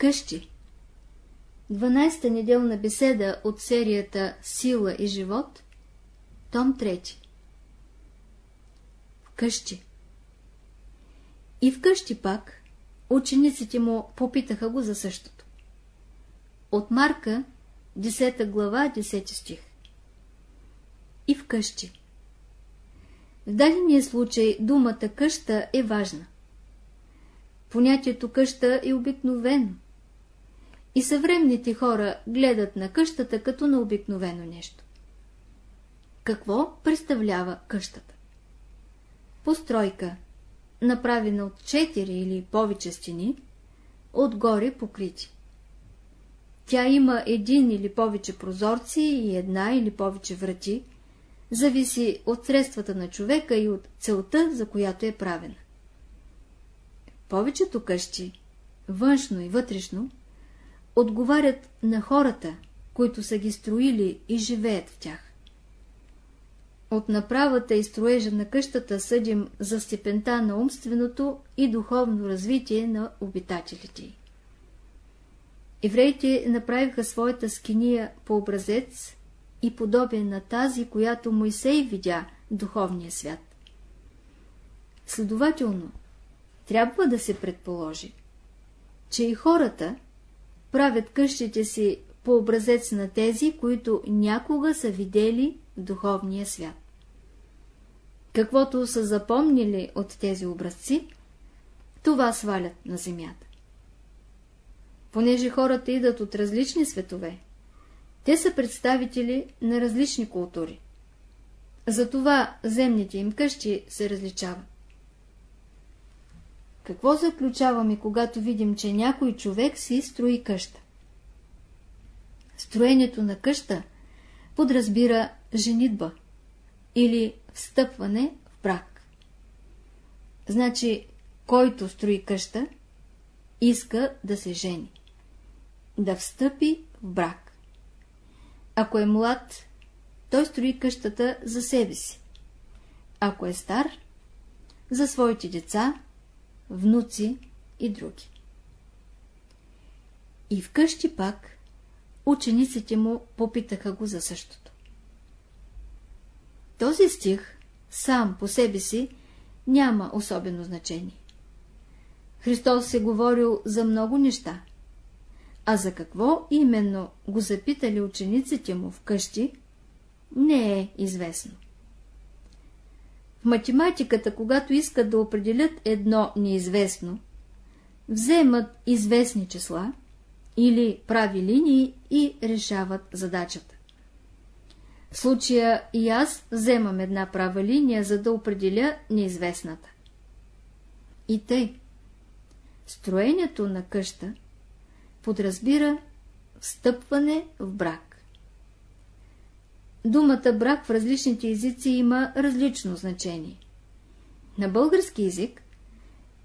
Вкъщи 12-та неделна беседа от серията Сила и живот, том 3 Вкъщи И вкъщи пак учениците му попитаха го за същото. От Марка, 10 глава, 10 стих И вкъщи В дадения случай думата къща е важна. Понятието къща е обикновено. И съвременните хора гледат на къщата като на обикновено нещо. Какво представлява къщата? Постройка, направена от четири или повече стени, отгоре покрити. Тя има един или повече прозорци и една или повече врати, зависи от средствата на човека и от целта, за която е правена. Повечето къщи, външно и вътрешно, отговарят на хората, които са ги строили и живеят в тях. От направата и строежа на къщата съдим за степента на умственото и духовно развитие на обитателите. Евреите направиха своята скиния по образец и подобен на тази, която Моисей видя в духовния свят. Следователно, трябва да се предположи, че и хората правят къщите си по образец на тези, които някога са видели в духовния свят. Каквото са запомнили от тези образци, това свалят на земята. Понеже хората идат от различни светове, те са представители на различни култури. Затова земните им къщи се различават. Какво заключаваме, когато видим, че някой човек си строи къща? Строението на къща подразбира женитба или встъпване в брак. Значи, който строи къща, иска да се жени, да встъпи в брак. Ако е млад, той строи къщата за себе си. Ако е стар, за своите деца, внуци и други. И вкъщи пак учениците му попитаха го за същото. Този стих сам по себе си няма особено значение. Христос е говорил за много неща, а за какво именно го запитали учениците му вкъщи, не е известно. Математиката, когато искат да определят едно неизвестно, вземат известни числа или прави линии и решават задачата. В случая и аз вземам една права линия, за да определя неизвестната. И тъй. Строението на къща подразбира встъпване в брак. Думата брак в различните езици има различно значение. На български език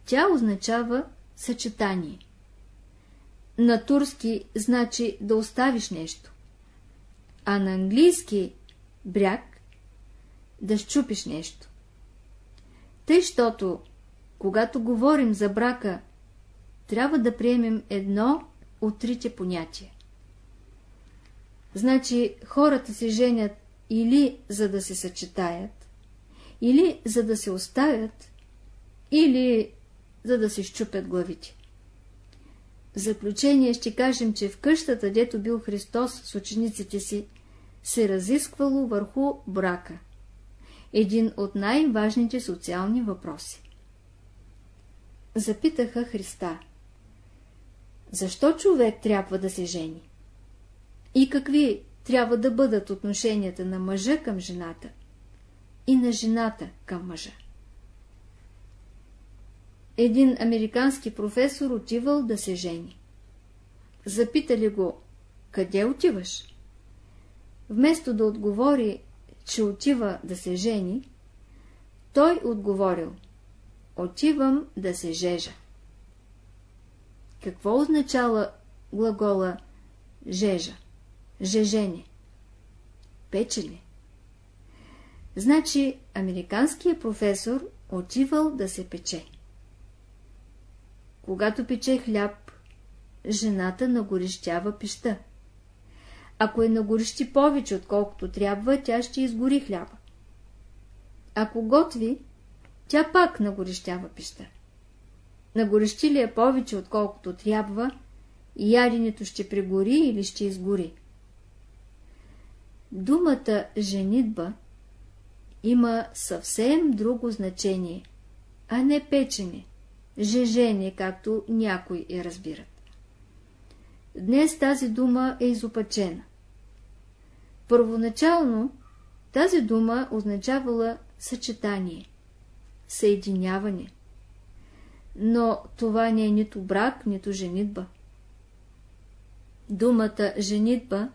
тя означава съчетание. На турски значи да оставиш нещо, а на английски бряг да щупиш нещо. Тъй, щото, когато говорим за брака, трябва да приемем едно от трите понятия. Значи хората се женят или за да се съчетаят, или за да се оставят, или за да се щупят главите. В заключение ще кажем, че в къщата, дето бил Христос с учениците си, се разисквало върху брака. Един от най-важните социални въпроси. Запитаха Христа. Защо човек трябва да се жени? И какви трябва да бъдат отношенията на мъжа към жената и на жената към мъжа. Един американски професор отивал да се жени. Запитали го, къде отиваш? Вместо да отговори, че отива да се жени, той отговорил, отивам да се жежа. Какво означава глагола жежа? Жежене, печене. Значи, американският професор отивал да се пече. Когато пече хляб, жената нагорещява пеща. Ако е нагорещи повече, отколкото трябва, тя ще изгори хляба. Ако готви, тя пак нагорещява пеща. Нагорещи ли е повече, отколкото трябва, яденето ще прегори или ще изгори. Думата женитба има съвсем друго значение, а не печене, жежене, както някои я разбират. Днес тази дума е изопачена. Първоначално тази дума означавала съчетание, съединяване. Но това не е нито брак, нито женитба. Думата женитба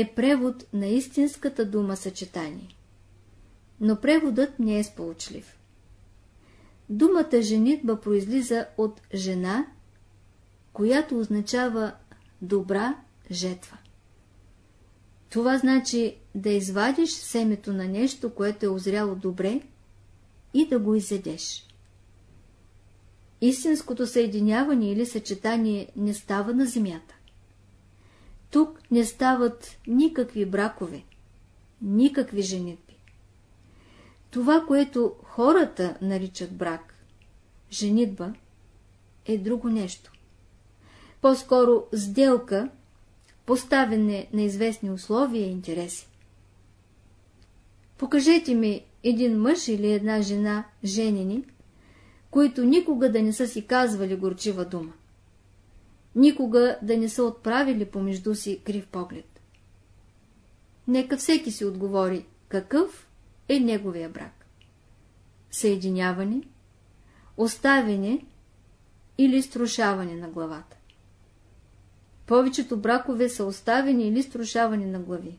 е превод на истинската дума съчетание. Но преводът не е сполучлив. Думата женитба произлиза от жена, която означава добра жетва. Това значи да извадиш семето на нещо, което е озряло добре и да го изедеш. Истинското съединяване или съчетание не става на земята. Тук не стават никакви бракове, никакви женитби. Това, което хората наричат брак, женитба, е друго нещо. По-скоро сделка, поставяне на известни условия и интереси. Покажете ми един мъж или една жена, женени, които никога да не са си казвали горчива дума никога да не са отправили помежду си крив поглед. Нека всеки си отговори, какъв е неговия брак. Съединяване, оставяне или струшаване на главата. Повечето бракове са оставени или струшаване на глави.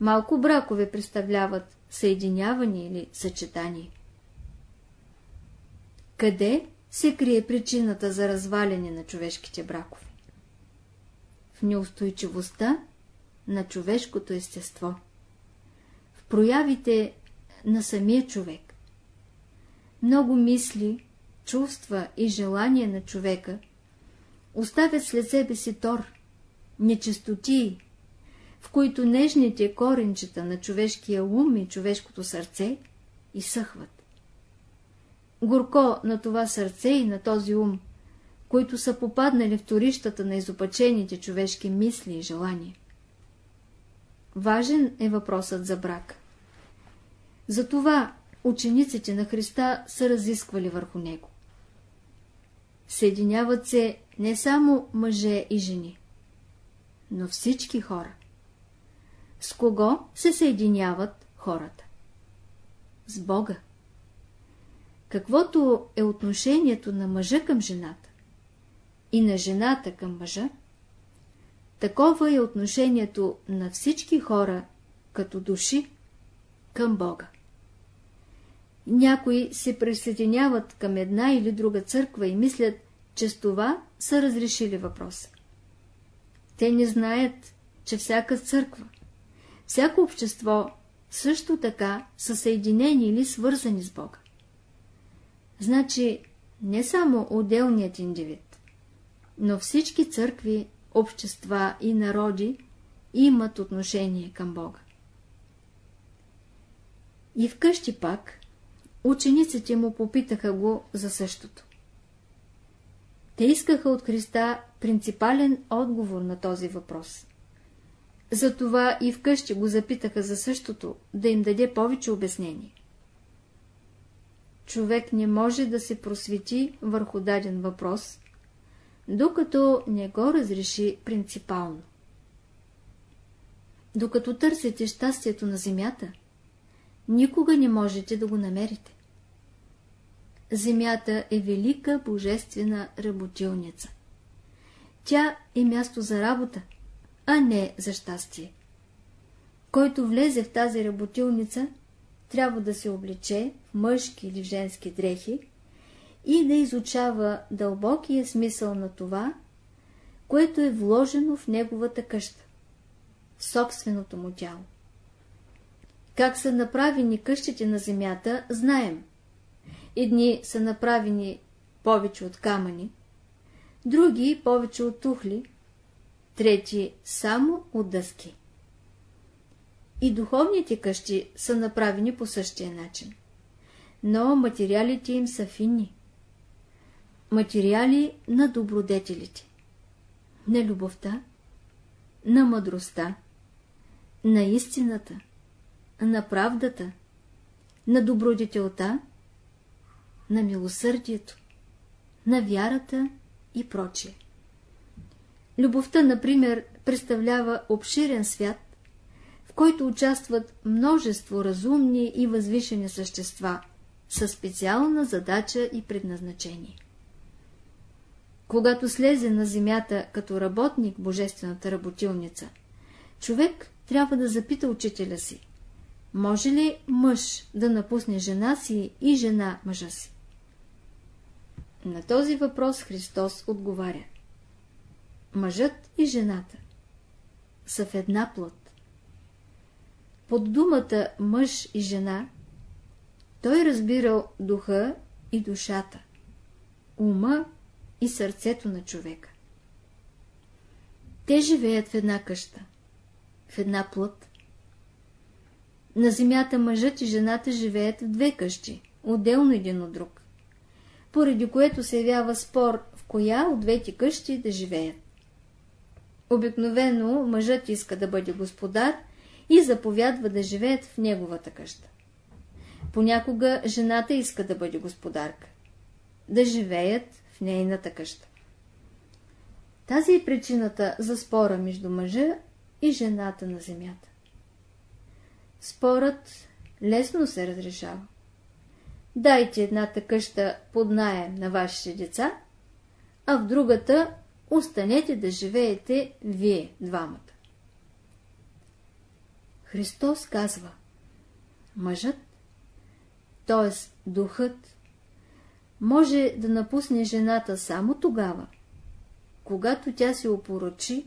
Малко бракове представляват съединяване или съчетание. Къде се крие причината за разваляне на човешките бракове. В неустойчивостта на човешкото естество, в проявите на самия човек. Много мисли, чувства и желания на човека оставят след себе си тор, нечистотии, в които нежните коренчета на човешкия ум и човешкото сърце изсъхват горко на това сърце и на този ум, които са попаднали в турищата на изопачените човешки мисли и желания. Важен е въпросът за брак. Затова учениците на Христа са разисквали върху него. Съединяват се не само мъже и жени, но всички хора. С кого се съединяват хората? С Бога. Каквото е отношението на мъжа към жената и на жената към мъжа, такова е отношението на всички хора като души към Бога. Някои се присъединяват към една или друга църква и мислят, че с това са разрешили въпроса. Те не знаят, че всяка църква, всяко общество също така са съединени или свързани с Бога. Значи не само отделният индивид, но всички църкви, общества и народи имат отношение към Бога. И вкъщи пак учениците му попитаха го за същото. Те искаха от Христа принципален отговор на този въпрос. Затова и вкъщи го запитаха за същото, да им даде повече обяснение човек не може да се просвети върху даден въпрос, докато не го разреши принципално. Докато търсите щастието на земята, никога не можете да го намерите. Земята е велика божествена работилница. Тя е място за работа, а не за щастие. Който влезе в тази работилница, трябва да се облече в мъжки или женски дрехи и да изучава дълбокия смисъл на това, което е вложено в неговата къща, в собственото му тяло. Как са направени къщите на земята, знаем. Едни са направени повече от камъни, други повече от тухли, трети само от дъски. И духовните къщи са направени по същия начин. Но материалите им са финни. Материали на добродетелите. На любовта, на мъдростта, на истината, на правдата, на добродетелта, на милосърдието, на вярата и прочие. Любовта, например, представлява обширен свят, в който участват множество разумни и възвишени същества със специална задача и предназначение. Когато слезе на земята като работник божествената работилница, човек трябва да запита учителя си, може ли мъж да напусне жена си и жена мъжа си? На този въпрос Христос отговаря. Мъжът и жената са в една плът. Под думата мъж и жена той разбирал духа и душата, ума и сърцето на човека. Те живеят в една къща, в една плът. На земята мъжът и жената живеят в две къщи, отделно един от друг, поради което се явява спор в коя от двете къщи да живеят. Обикновено мъжът иска да бъде господар и заповядва да живеят в неговата къща. Понякога жената иска да бъде господарка, да живеят в нейната къща. Тази е причината за спора между мъжа и жената на земята. Спорът лесно се разрешава. Дайте едната къща под наем на вашите деца, а в другата останете да живеете вие двамата. Христос казва, мъжът, т.е. духът, може да напусне жената само тогава, когато тя се опорочи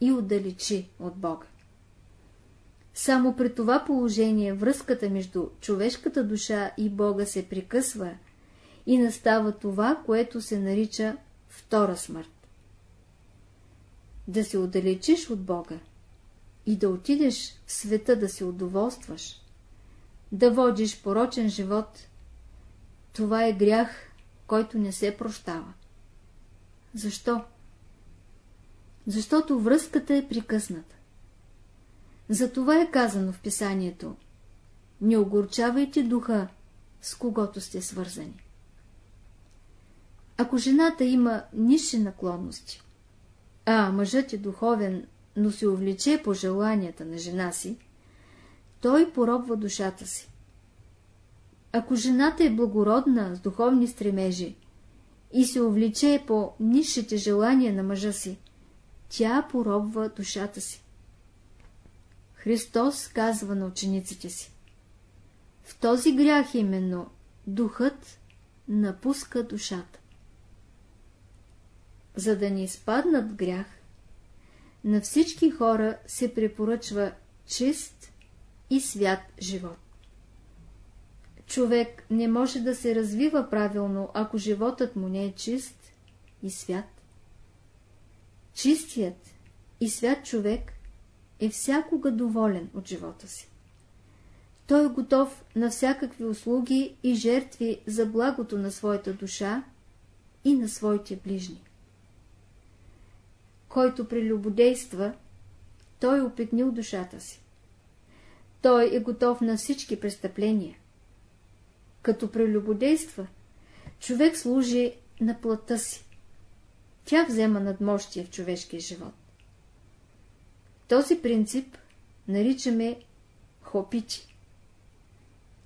и отдалечи от Бога. Само при това положение връзката между човешката душа и Бога се прекъсва и настава това, което се нарича втора смърт. Да се отдалечиш от Бога и да отидеш в света да се удоволстваш, да водиш порочен живот, това е грях, който не се прощава. Защо? Защото връзката е прикъсната. Затова е казано в писанието Не огорчавайте духа, с когото сте свързани. Ако жената има ниши наклонности, а мъжът е духовен, но се увлече по желанията на жена си, той поробва душата си. Ако жената е благородна, с духовни стремежи и се увлече по нишите желания на мъжа си, тя поробва душата си. Христос казва на учениците си. В този грях именно духът напуска душата. За да не изпаднат грях, на всички хора се препоръчва чист и свят живот. Човек не може да се развива правилно, ако животът му не е чист и свят. Чистият и свят човек е всякога доволен от живота си. Той е готов на всякакви услуги и жертви за благото на своята душа и на своите ближни. Който прелюбодейства, той е опетнил душата си. Той е готов на всички престъпления. Като прелюбодейства, човек служи на плътта си. Тя взема надмощие в човешкия живот. Този принцип наричаме хопичи.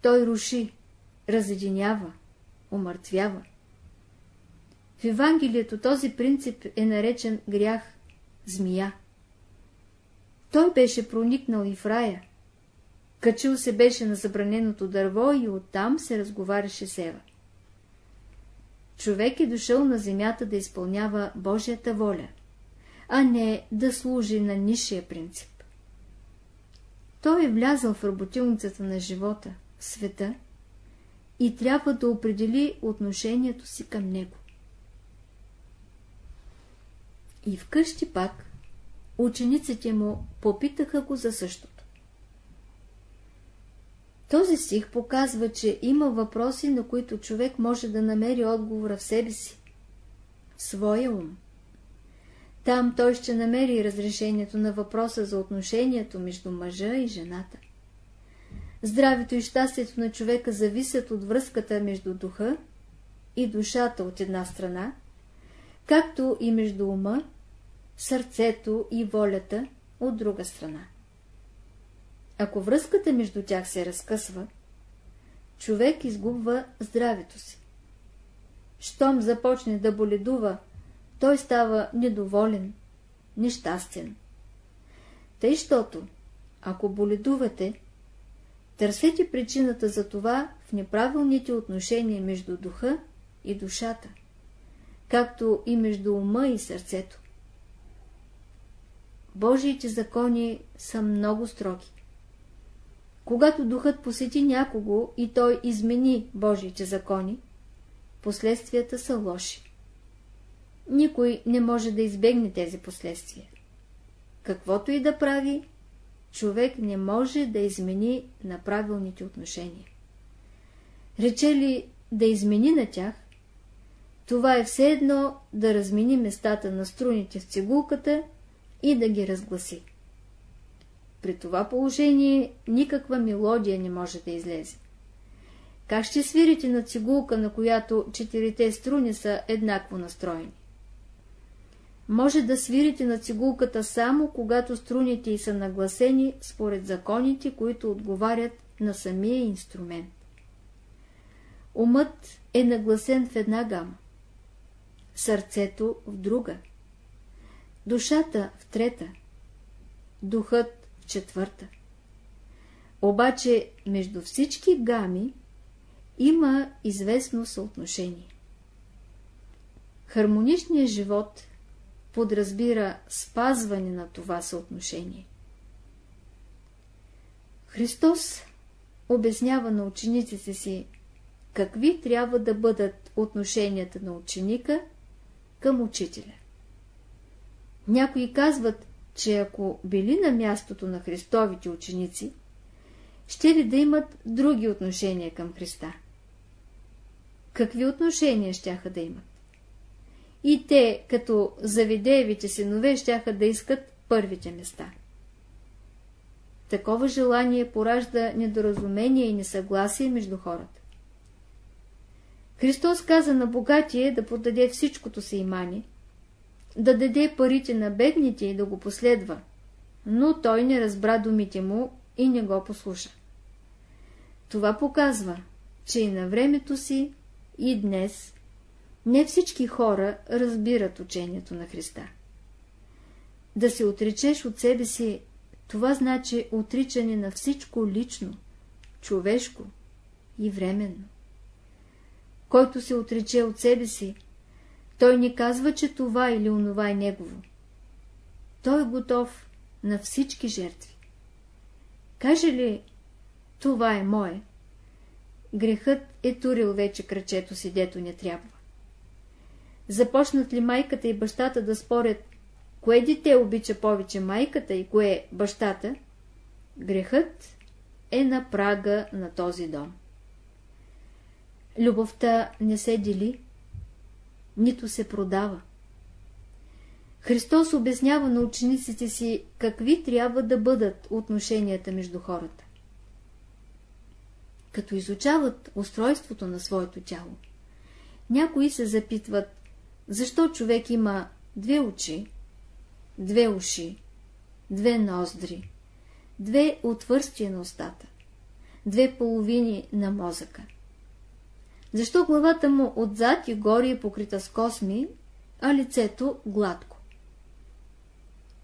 Той руши, разединява, умъртвява. В Евангелието този принцип е наречен грях змия. Той беше проникнал и в рая. Качил се беше на забраненото дърво и оттам се разговаряше с Ева. Човек е дошъл на земята да изпълнява Божията воля – а не да служи на нишия принцип. Той е влязъл в работилницата на живота, в света, и трябва да определи отношението си към него. И вкъщи пак учениците му попитаха го за същото. Този стих показва, че има въпроси, на които човек може да намери отговора в себе си, в своя ум. Там той ще намери разрешението на въпроса за отношението между мъжа и жената. Здравето и щастието на човека зависят от връзката между духа и душата от една страна, както и между ума, сърцето и волята от друга страна. Ако връзката между тях се разкъсва, човек изгубва здравето си. Щом започне да боледува, той става недоволен, нещастен. Тъй, щото, ако боледувате, търсете причината за това в неправилните отношения между духа и душата, както и между ума и сърцето. Божиите закони са много строги. Когато духът посети някого и той измени Божиите закони, последствията са лоши. Никой не може да избегне тези последствия. Каквото и да прави, човек не може да измени на правилните отношения. Рече ли да измени на тях, това е все едно да размени местата на струните в цигулката и да ги разгласи. При това положение никаква мелодия не може да излезе. Как ще свирите на цигулка, на която четирите струни са еднакво настроени? Може да свирите на цигулката само, когато струните й са нагласени според законите, които отговарят на самия инструмент. Умът е нагласен в една гама, сърцето в друга, душата в трета, духът в четвърта. Обаче между всички гами има известно съотношение. Хармоничният живот подразбира спазване на това съотношение. Христос обяснява на учениците си какви трябва да бъдат отношенията на ученика към учителя. Някои казват, че ако били на мястото на Христовите ученици, ще ли да имат други отношения към Христа? Какви отношения щяха да имат? И те, като завидеевите синове, щяха да искат първите места. Такова желание поражда недоразумение и несъгласие между хората. Христос каза на богатие да подаде всичкото си имане, да даде парите на бедните и да го последва, но той не разбра думите му и не го послуша. Това показва, че и на времето си, и днес, не всички хора разбират учението на Христа. Да се отречеш от себе си, това значи отричане на всичко лично, човешко и временно. Който се отрече от себе си, той не казва, че това или онова е негово. Той е готов на всички жертви. Каже ли, това е мое, грехът е турил вече кръчето си, дето не трябва. Започнат ли майката и бащата да спорят, кое дете обича повече майката и кое бащата, грехът е на прага на този дом. Любовта не се дели, нито се продава. Христос обяснява на учениците си какви трябва да бъдат отношенията между хората. Като изучават устройството на своето тяло, някои се запитват, защо човек има две очи, две уши, две ноздри, две отвърстия на устата, две половини на мозъка. Защо главата му отзад и горе е покрита с косми, а лицето гладко?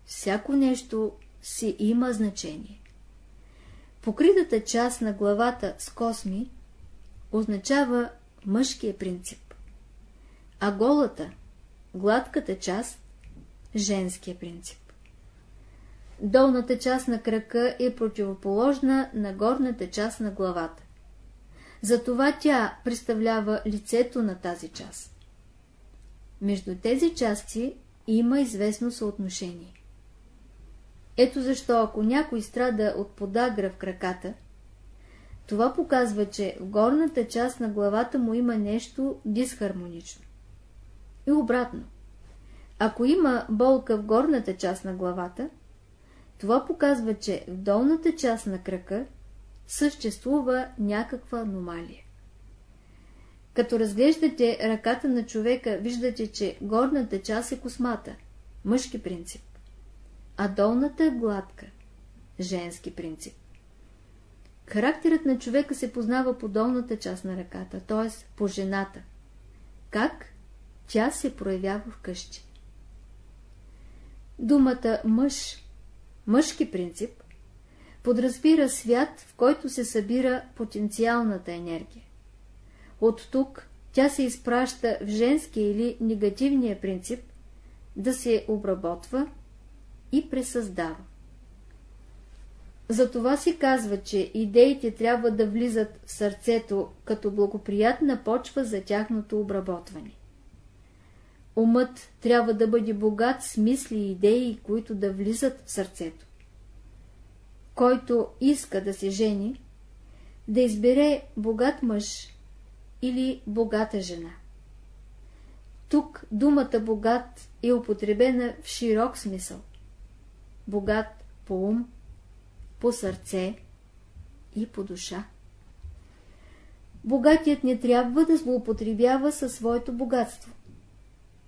Всяко нещо си има значение. Покритата част на главата с косми означава мъжкия принцип, а голата, гладката част – женския принцип. Долната част на крака е противоположна на горната част на главата. Затова тя представлява лицето на тази част. Между тези части има известно съотношение. Ето защо, ако някой страда от подагра в краката, това показва, че в горната част на главата му има нещо дисхармонично. И обратно. Ако има болка в горната част на главата, това показва, че в долната част на крака съществува някаква аномалия. Като разглеждате ръката на човека, виждате, че горната част е космата, мъжки принцип, а долната е гладка, женски принцип. Характерът на човека се познава по долната част на ръката, т.е. по жената. Как? Тя се проявява в къщи. Думата мъж, мъжки принцип, подразбира свят, в който се събира потенциалната енергия. От тук тя се изпраща в женския или негативния принцип да се обработва и пресъздава. Затова си казва, че идеите трябва да влизат в сърцето като благоприятна почва за тяхното обработване. Умът трябва да бъде богат с мисли и идеи, които да влизат в сърцето. Който иска да се жени, да избере богат мъж или богата жена. Тук думата богат е употребена в широк смисъл. Богат по ум, по сърце и по душа. Богатият не трябва да злоупотребява със своето богатство,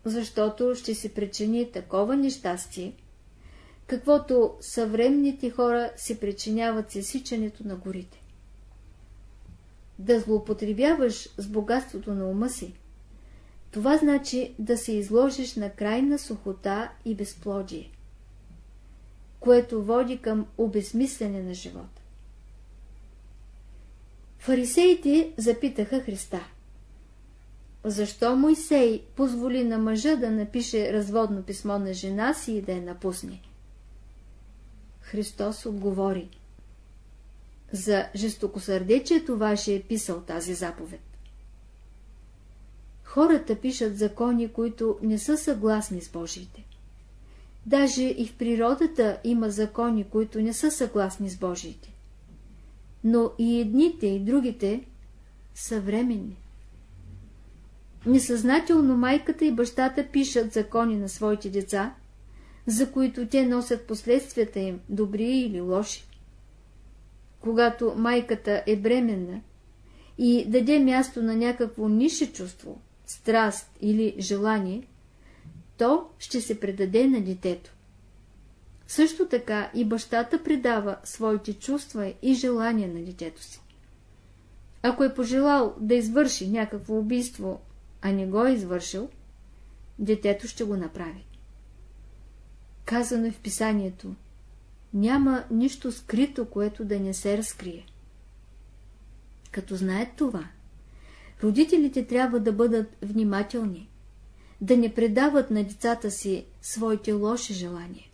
защото ще се причини такова нещастие, каквото съвременните хора се причиняват с изсичането на горите. Да злоупотребяваш с богатството на ума си, това значи да се изложиш на крайна сухота и безплодие което води към обезмислене на живота. Фарисеите запитаха Христа. Защо Мойсей позволи на мъжа да напише разводно писмо на жена си и да я напусне? Христос отговори. За жестокосърдечието ваше е писал тази заповед. Хората пишат закони, които не са съгласни с Божиите. Даже и в природата има закони, които не са съгласни с Божиите. Но и едните, и другите са временни. Несъзнателно майката и бащата пишат закони на своите деца, за които те носят последствията им, добри или лоши. Когато майката е бременна и даде място на някакво нише чувство, страст или желание, то ще се предаде на детето. Също така и бащата предава своите чувства и желания на детето си. Ако е пожелал да извърши някакво убийство, а не го е извършил, детето ще го направи. Казано е в писанието, няма нищо скрито, което да не се разкрие. Като знаят това, родителите трябва да бъдат внимателни, да не предават на децата си своите лоши желания.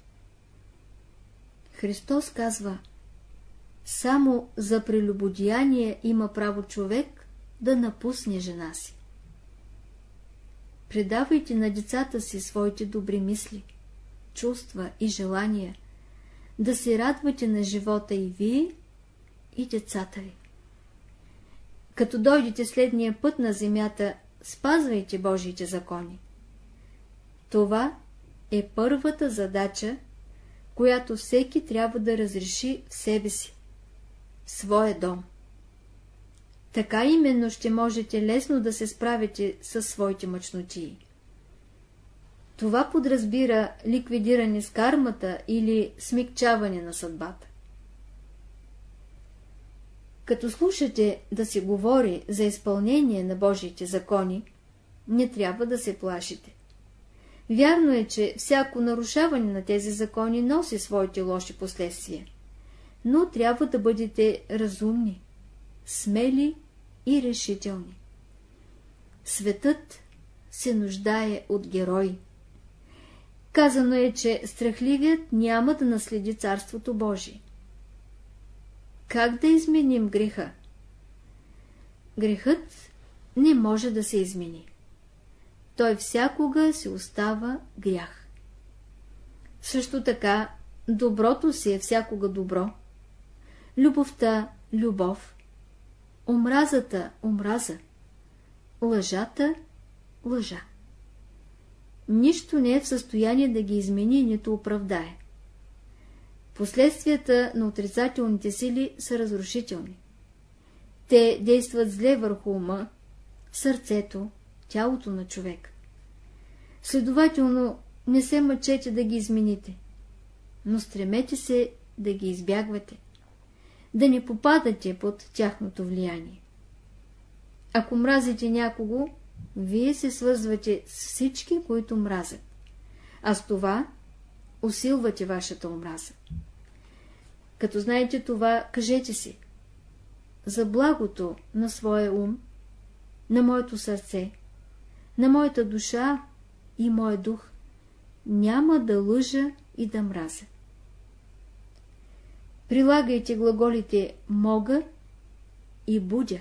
Христос казва, само за прелюбодеяние има право човек да напусне жена си. Предавайте на децата си своите добри мисли, чувства и желания, да се радвате на живота и вие, и децата ви. Като дойдете следния път на земята, спазвайте Божиите закони. Това е първата задача, която всеки трябва да разреши в себе си, в своя дом. Така именно ще можете лесно да се справите с своите мъчнотии. Това подразбира ликвидиране с кармата или смягчаване на съдбата. Като слушате да се говори за изпълнение на Божиите закони, не трябва да се плашите. Вярно е, че всяко нарушаване на тези закони носи своите лоши последствия. Но трябва да бъдете разумни, смели и решителни. Светът се нуждае от герои. Казано е, че страхливият няма да наследи Царството Божие. Как да изменим греха? Грехът не може да се измени той всякога се остава грях. Също така, доброто си е всякога добро, любовта – любов, омразата – омраза, лъжата – лъжа. Нищо не е в състояние да ги измени, нито оправдае. Последствията на отрицателните сили са разрушителни. Те действат зле върху ума, сърцето, тялото на човек. Следователно, не се мъчете да ги измените, но стремете се да ги избягвате, да не попадате под тяхното влияние. Ако мразите някого, вие се свързвате с всички, които мразят, а с това усилвате вашата омраза. Като знаете това, кажете си, за благото на своя ум, на моето сърце, на моята душа и моя дух, няма да лъжа и да мразя. Прилагайте глаголите мога и будя.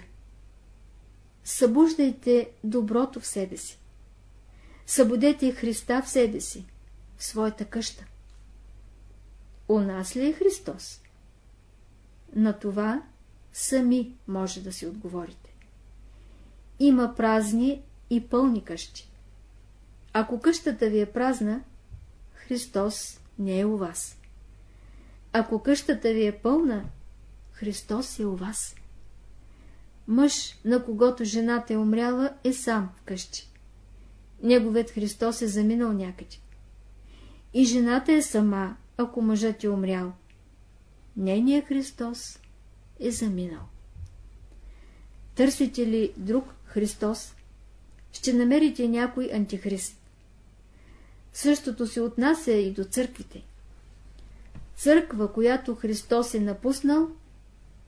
Събуждайте доброто в себе си. Събудете Христа в себе си, в своята къща. У нас ли е Христос? На това сами може да си отговорите. Има празни и пълни къщи. Ако къщата ви е празна, Христос не е у вас. Ако къщата ви е пълна, Христос е у вас. Мъж, на когото жената е умряла, е сам вкъщи. Неговият Христос е заминал някъде. И жената е сама, ако мъжът е умрял. Нейният Христос е заминал. Търсите ли друг Христос, ще намерите някой антихрист. Същото се отнася и до църквите. Църква, която Христос е напуснал,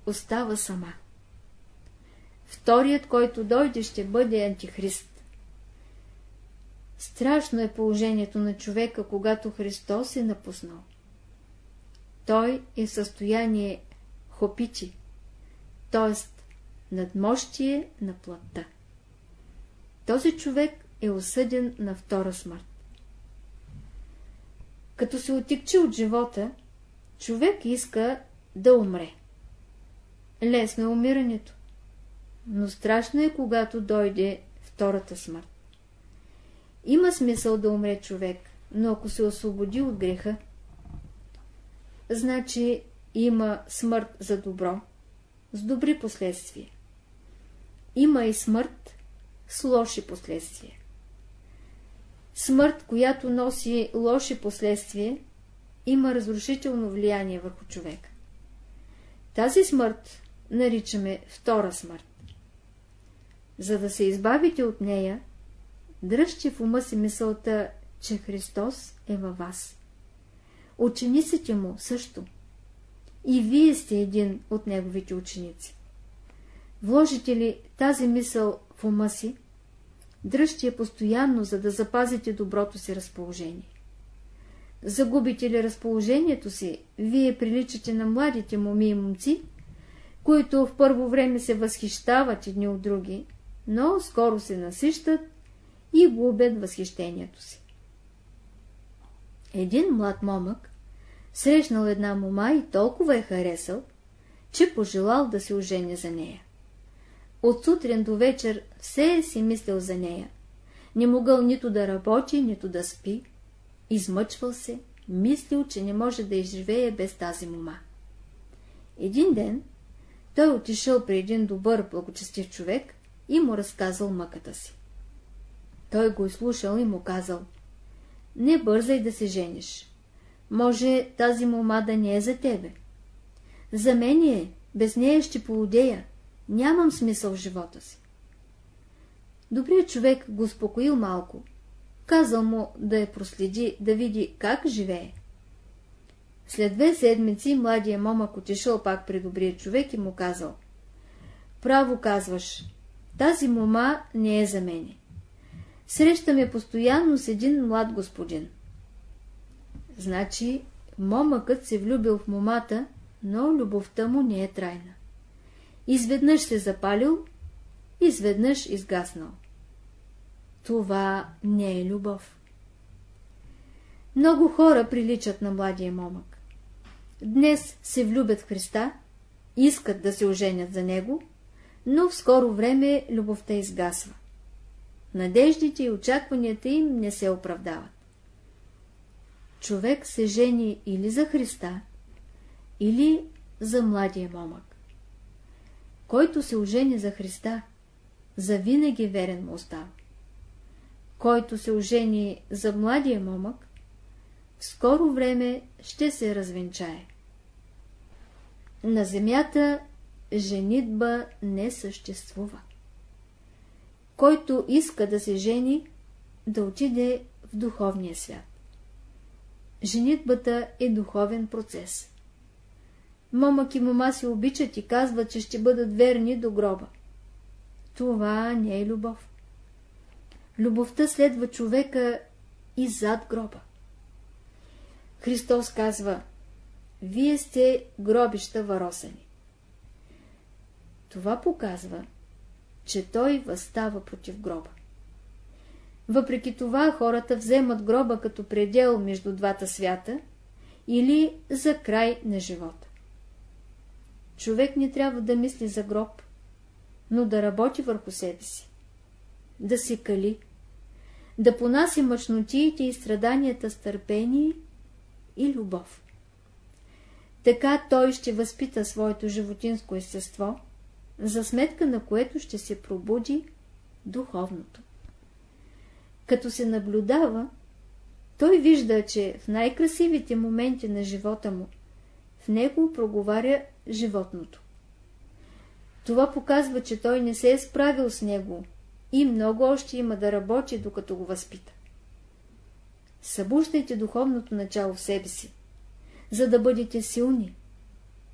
остава сама. Вторият, който дойде, ще бъде антихрист. Страшно е положението на човека, когато Христос е напуснал. Той е в състояние хопичи, т.е. надмощие на плътта. Този човек е осъден на втора смърт. Като се отикчи от живота, човек иска да умре. Лесно е умирането, но страшно е, когато дойде втората смърт. Има смисъл да умре човек, но ако се освободи от греха, значи има смърт за добро, с добри последствия. Има и смърт с лоши последствия. Смърт, която носи лоши последствия, има разрушително влияние върху човека. Тази смърт наричаме втора смърт. За да се избавите от нея, дръжте в ума си мисълта, че Христос е във вас. Учениците му също. И вие сте един от неговите ученици. Вложите ли тази мисъл в ума си, дръжте я постоянно, за да запазите доброто си разположение. Загубите ли разположението си, вие приличате на младите моми и момци, които в първо време се възхищават едни от други, но скоро се насищат и губят възхищението си. Един млад момък срещнал една мома и толкова е харесал, че пожелал да се ожени за нея. От сутрин до вечер все е си мислил за нея. Не могъл нито да работи, нито да спи. Измъчвал се, мислил, че не може да изживее без тази мома. Един ден той отишъл при един добър, благочестив човек и му разказал мъката си. Той го изслушал и му казал, не бързай да се жениш. Може тази мома да не е за тебе. За мен е, без нея ще полудея, нямам смисъл в живота си. Добрият човек го успокоил малко, казал му да я проследи, да види как живее. След две седмици младия момък отишъл пак при добрия човек и му казал Право казваш, тази мома не е за мене. Срещаме постоянно с един млад господин. Значи, момъкът се влюбил в момата, но любовта му не е трайна. Изведнъж се запалил, изведнъж изгаснал. Това не е любов. Много хора приличат на младия момък. Днес се влюбят в Христа, искат да се оженят за Него, но в скоро време любовта изгасва. Надеждите и очакванията им не се оправдават. Човек се жени или за Христа, или за младия момък. Който се ожени за Христа, за винаги верен му остава. Който се ожени за младия момък, в скоро време ще се развенчае. На земята женитба не съществува. Който иска да се жени, да отиде в духовния свят. Женитбата е духовен процес. Момък и мома се обичат и казват, че ще бъдат верни до гроба. Това не е любов. Любовта следва човека и зад гроба. Христос казва, вие сте гробища варосани. Това показва, че той възстава против гроба. Въпреки това хората вземат гроба като предел между двата свята или за край на живота. Човек не трябва да мисли за гроб, но да работи върху себе си, да се кали, да понаси мъчнотиите и страданията с търпение и любов. Така той ще възпита своето животинско естество, за сметка на което ще се пробуди духовното. Като се наблюдава, той вижда, че в най-красивите моменти на живота му, в него проговаря животното. Това показва, че той не се е справил с него и много още има да работи, докато го възпита. Събуждайте духовното начало в себе си, за да бъдете силни,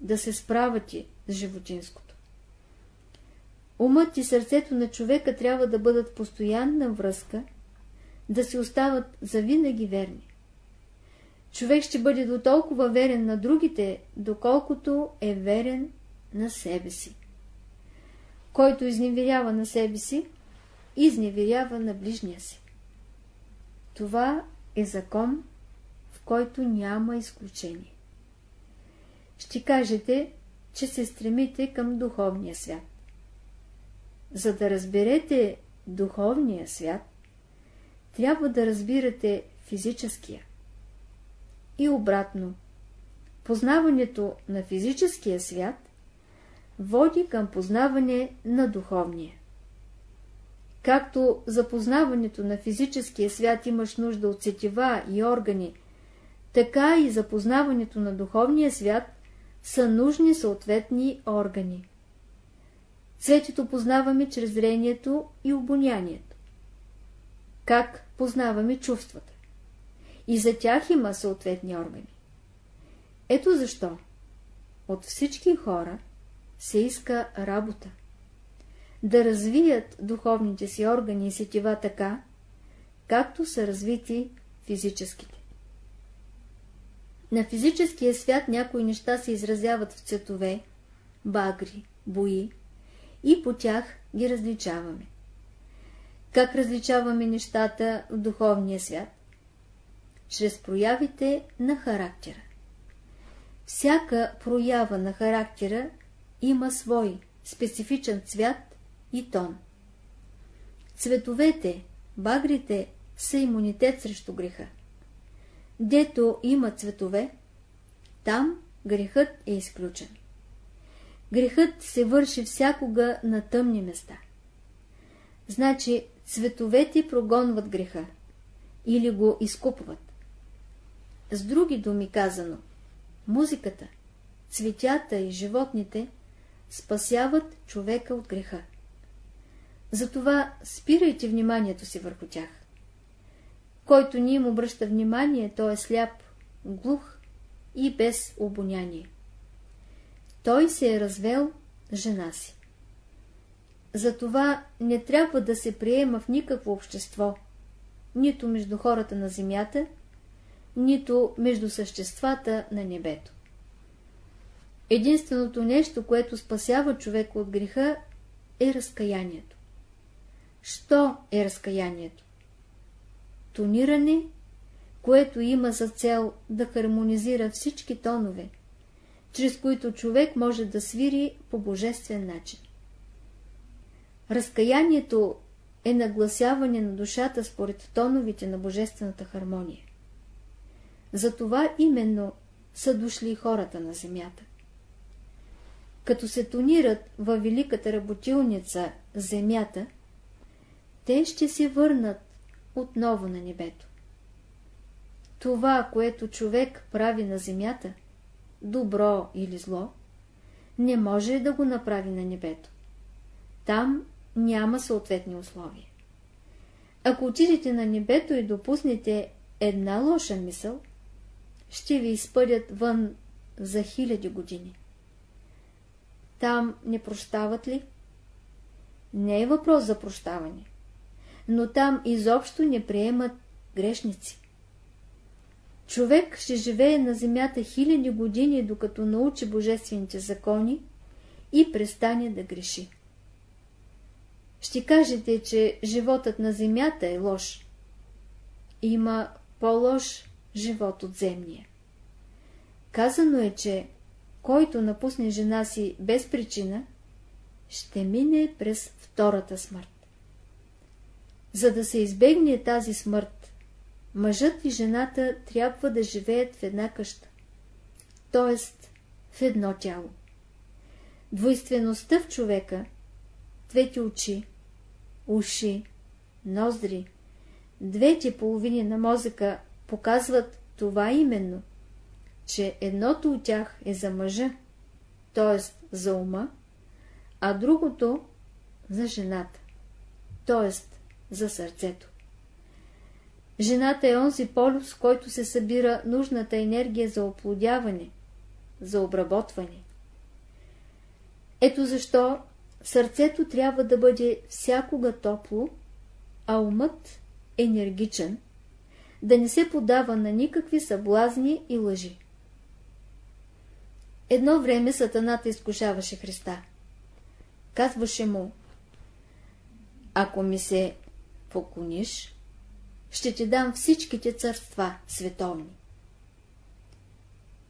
да се справяте с животинското. Умът и сърцето на човека трябва да бъдат постоянна връзка, да се остават завинаги верни. Човек ще бъде до толкова верен на другите, доколкото е верен на себе си. Който изневерява на себе си, изневерява на ближния си. Това е закон, в който няма изключение. Ще кажете, че се стремите към духовния свят. За да разберете духовния свят, трябва да разбирате физическия. И обратно, познаването на физическия свят води към познаване на духовния. Както за познаването на физическия свят имаш нужда от сетива и органи, така и за познаването на духовния свят са нужни съответни органи. Цветето познаваме чрез зрението и обонянието. Как познаваме чувствата? И за тях има съответни органи. Ето защо от всички хора се иска работа. Да развият духовните си органи и сетива така, както са развити физическите. На физическия свят някои неща се изразяват в цветове, багри, бои и по тях ги различаваме. Как различаваме нещата в духовния свят? Чрез проявите на характера. Всяка проява на характера има свой специфичен цвят и тон. Цветовете, багрите са имунитет срещу греха. Дето има цветове, там грехът е изключен. Грехът се върши всякога на тъмни места. Значи цветовете прогонват греха или го изкупват. С други думи казано, музиката, цветята и животните спасяват човека от греха. Затова спирайте вниманието си върху тях. Който ни им обръща внимание, той е сляп, глух и без обоняние. Той се е развел жена си. Затова не трябва да се приема в никакво общество, нито между хората на земята, нито между съществата на небето. Единственото нещо, което спасява човека от греха, е разкаянието. Що е разкаянието? Тониране, което има за цел да хармонизира всички тонове, чрез които човек може да свири по божествен начин. Разкаянието е нагласяване на душата според тоновите на божествената хармония. Затова именно са дошли хората на земята. Като се тонират във великата работилница земята, те ще се върнат отново на небето. Това, което човек прави на земята, добро или зло, не може да го направи на небето. Там няма съответни условия. Ако отидете на небето и допуснете една лоша мисъл, ще ви изпъдят вън за хиляди години. Там не прощават ли? Не е въпрос за прощаване, но там изобщо не приемат грешници. Човек ще живее на земята хиляди години, докато научи божествените закони и престане да греши. Ще кажете, че животът на земята е лош. Има по-лош живот от земния. Казано е, че който напусне жена си без причина, ще мине през втората смърт. За да се избегне тази смърт, мъжът и жената трябва да живеят в една къща, т.е. в едно тяло. Двойствеността в човека, двете очи, уши, ноздри, двете половини на мозъка показват това именно, че едното от тях е за мъжа, т.е. за ума, а другото за жената, т.е. за сърцето. Жената е онзи полюс, който се събира нужната енергия за оплодяване, за обработване. Ето защо сърцето трябва да бъде всякога топло, а умът енергичен, да не се подава на никакви съблазни и лъжи. Едно време сатаната изкушаваше Христа. Казваше му, ако ми се поклониш, ще ти дам всичките царства световни.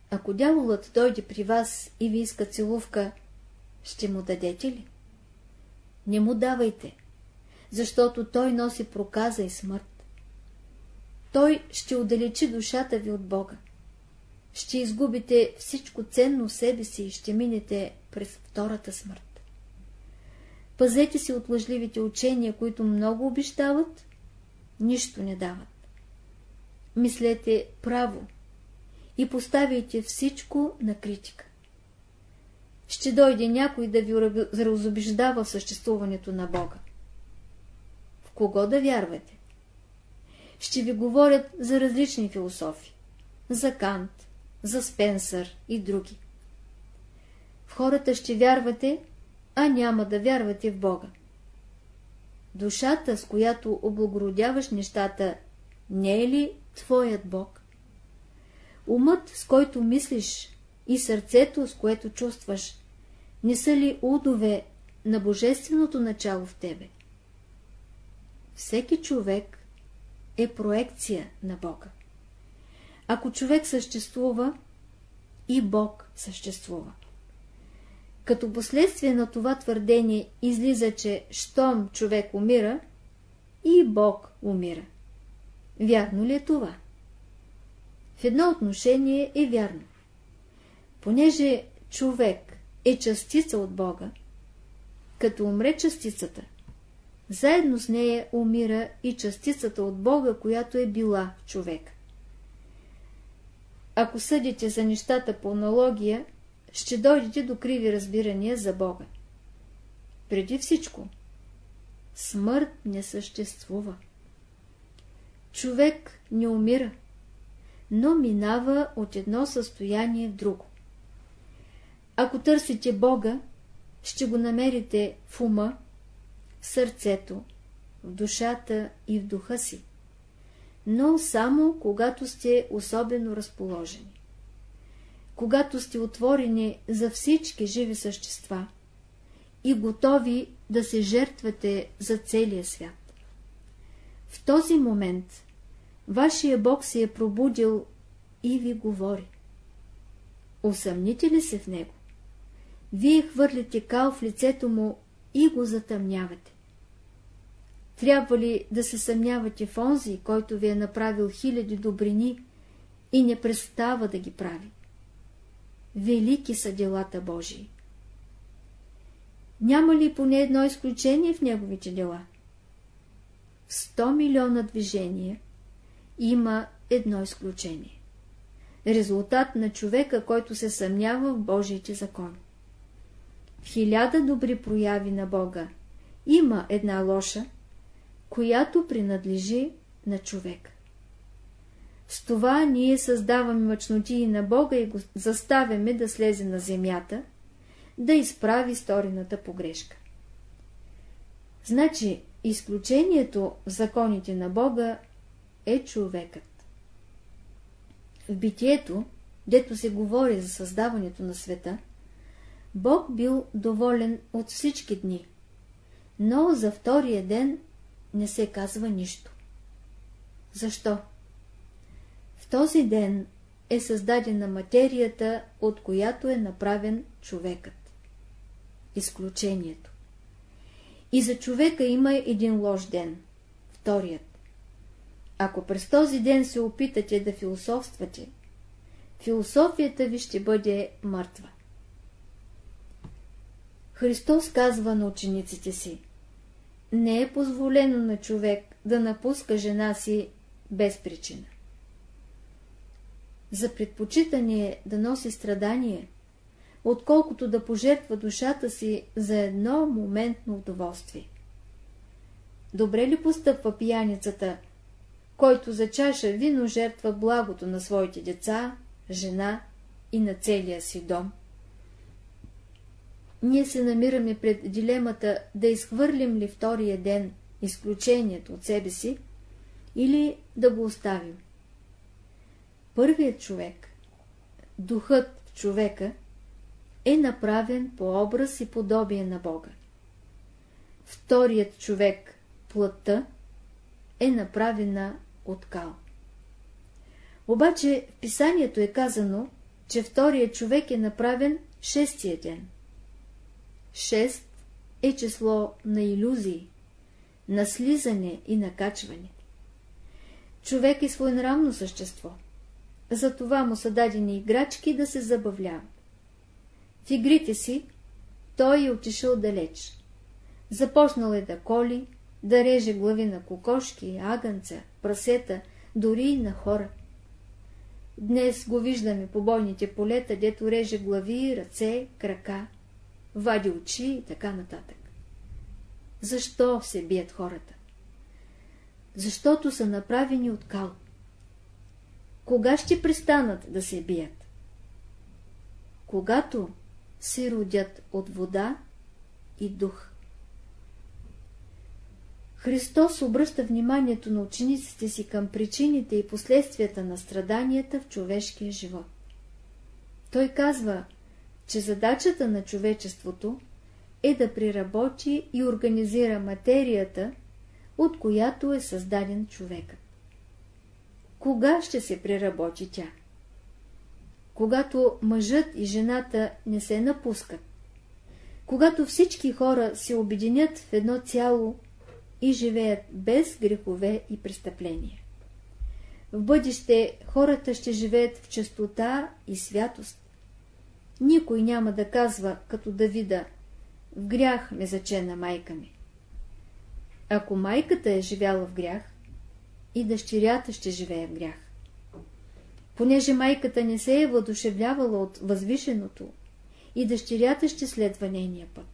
Ако дяволът дойде при вас и ви иска целувка, ще му дадете ли? Не му давайте, защото той носи проказа и смърт. Той ще отдалечи душата ви от Бога. Ще изгубите всичко ценно в себе си и ще минете през втората смърт. Пазете се от лъжливите учения, които много обещават, нищо не дават. Мислете право и поставяйте всичко на критика ще дойде някой да ви разобеждава в съществуването на Бога. В кого да вярвате? Ще ви говорят за различни философии. За Кант, за Спенсър и други. В хората ще вярвате, а няма да вярвате в Бога. Душата, с която облагородяваш нещата, не е ли твоят Бог? Умът, с който мислиш, и сърцето, с което чувстваш, не са ли удове на божественото начало в тебе? Всеки човек е проекция на Бога. Ако човек съществува, и Бог съществува. Като последствие на това твърдение излиза, че щом човек умира, и Бог умира. Вярно ли е това? В едно отношение е вярно. Понеже човек е частица от Бога, като умре частицата, заедно с нея умира и частицата от Бога, която е била човек. Ако съдите за нещата по аналогия, ще дойдете до криви разбирания за Бога. Преди всичко, смърт не съществува. Човек не умира, но минава от едно състояние в друго. Ако търсите Бога, ще го намерите в ума, в сърцето, в душата и в духа си, но само когато сте особено разположени. Когато сте отворени за всички живи същества и готови да се жертвате за целия свят. В този момент вашия Бог се е пробудил и ви говори. Усъмните ли се в него? Вие хвърляте кал в лицето му и го затъмнявате. Трябва ли да се съмнявате в онзи, който ви е направил хиляди добрини и не престава да ги прави? Велики са делата Божии. Няма ли поне едно изключение в неговите дела? В 100 милиона движения има едно изключение. Резултат на човека, който се съмнява в Божиите закони. В хиляда добри прояви на Бога има една лоша, която принадлежи на човек. С това ние създаваме мъчноти на Бога и го заставяме да слезе на земята, да изправи сторената погрешка. Значи, изключението в законите на Бога е човекът. В битието, дето се говори за създаването на света, Бог бил доволен от всички дни, но за втория ден не се казва нищо. Защо? Този ден е създадена материята, от която е направен човекът. Изключението. И за човека има един лош ден. Вторият. Ако през този ден се опитате да философствате, философията ви ще бъде мъртва. Христос казва на учениците си, не е позволено на човек да напуска жена си без причина. За предпочитане е да носи страдание, отколкото да пожертва душата си за едно моментно удоволствие. Добре ли постъпва пияницата, който за чаша вино жертва благото на своите деца, жена и на целия си дом? Ние се намираме пред дилемата да изхвърлим ли втория ден изключението от себе си или да го оставим. Първият човек, духът в човека, е направен по образ и подобие на Бога. Вторият човек, плътта, е направена от кал. Обаче в писанието е казано, че вторият човек е направен шестия ден. Шест е число на иллюзии, на слизане и накачване. Човек е своенравно същество. Затова му са дадени играчки да се забавлява. В игрите си той е отишъл далеч. Започнал е да коли, да реже глави на кокошки, агънца, прасета, дори и на хора. Днес го виждаме по бойните полета, дето реже глави, ръце, крака, вади очи и така нататък. Защо се бият хората? Защото са направени от кал. Кога ще престанат да се бият? Когато се родят от вода и дух. Христос обръща вниманието на учениците си към причините и последствията на страданията в човешкия живот. Той казва, че задачата на човечеството е да приработи и организира материята, от която е създаден човекът. Кога ще се преработи тя? Когато мъжът и жената не се напускат, когато всички хора се обединят в едно цяло и живеят без грехове и престъпления. В бъдеще хората ще живеят в чистота и святост. Никой няма да казва, като Давида, в грях ме зачена майка ми. Ако майката е живяла в грях, и дъщерята ще живее в грях. Понеже майката не се е въодушевлявала от възвишеното, и дъщерята ще следва нейния път.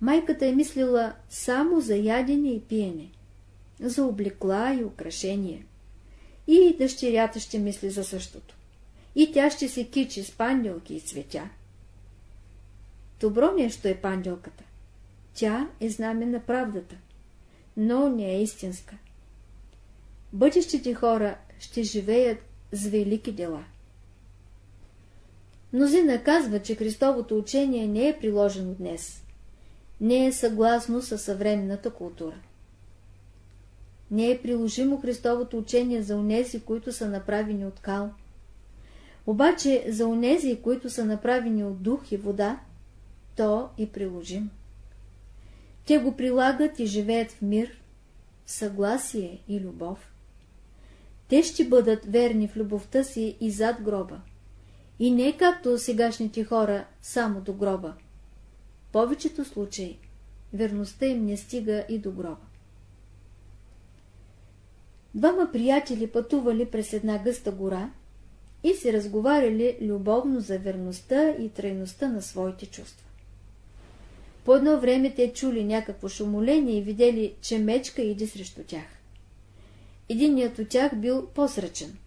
Майката е мислила само за ядене и пиене, за облекла и украшения. И дъщерята ще мисли за същото. И тя ще се кичи с панделки и цветя. Добро нещо е панделката. Тя е знаме на правдата, но не е истинска. Бъдещите хора ще живеят с велики дела. Мнозина казват, че Христовото учение не е приложено днес. Не е съгласно със съвременната култура. не е приложимо Христовото учение за онези, които са направени от кал. Обаче за онези, които са направени от дух и вода, то е приложимо. Те го прилагат и живеят в мир, съгласие и любов. Те ще бъдат верни в любовта си и зад гроба. И не както сегашните хора, само до гроба. В повечето случаи верността им не стига и до гроба. Двама приятели пътували през една гъста гора и си разговаряли любовно за верността и трайността на своите чувства. По едно време те чули някакво шумоление и видели, че мечка иде срещу тях. Единият от тях бил посръчен.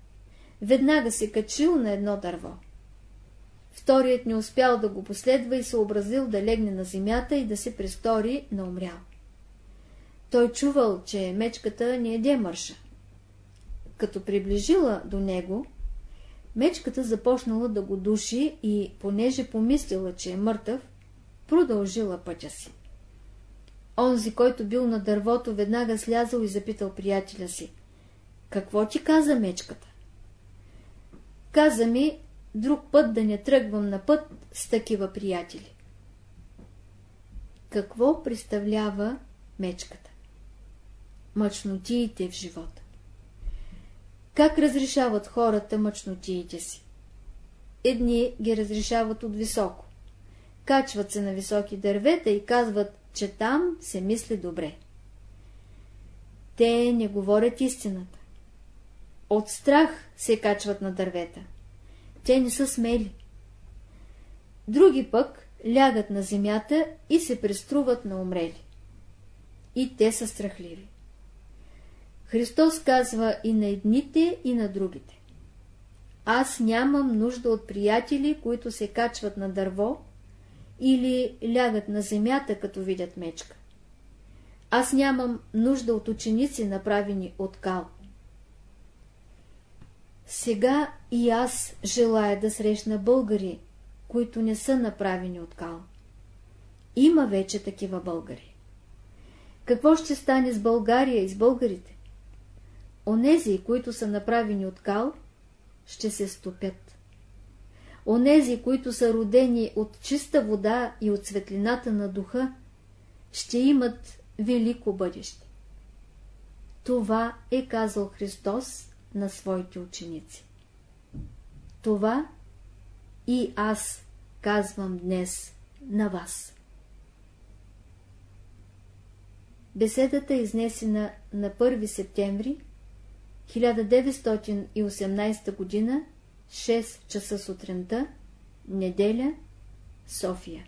Веднага се качил на едно дърво. Вторият не успял да го последва и се образил да легне на земята и да се престори на умрял. Той чувал, че мечката не еде мърша. Като приближила до него, мечката започнала да го души и, понеже помислила, че е мъртъв, продължила пътя си. Онзи, който бил на дървото, веднага слязал и запитал приятеля си. Какво ти каза мечката? Каза ми, друг път да не тръгвам на път с такива приятели. Какво представлява мечката? Мъчнотиите в живота. Как разрешават хората мъчнотиите си? Едни ги разрешават от високо. Качват се на високи дървета и казват, че там се мисли добре. Те не говорят истината. От страх се качват на дървета. Те не са смели. Други пък лягат на земята и се преструват на умрели. И те са страхливи. Христос казва и на едните, и на другите. Аз нямам нужда от приятели, които се качват на дърво или лягат на земята, като видят мечка. Аз нямам нужда от ученици, направени от кал. Сега и аз желая да срещна българи, които не са направени от кал. Има вече такива българи. Какво ще стане с България и с българите? Онези, които са направени от кал, ще се стопят. Онези, които са родени от чиста вода и от светлината на духа, ще имат велико бъдеще. Това е казал Христос на своите ученици. Това и аз казвам днес на вас. Беседата е изнесена на 1 септември 1918 г. 6 часа сутринта, неделя, София.